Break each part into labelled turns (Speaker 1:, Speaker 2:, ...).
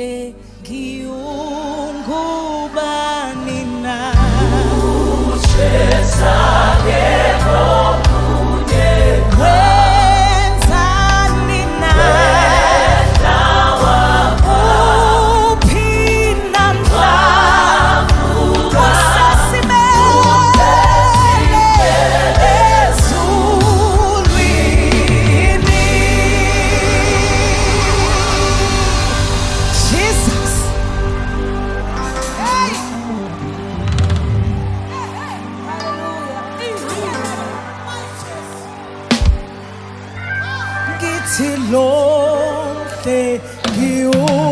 Speaker 1: seguiu. Ngiyungubani na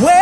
Speaker 1: Where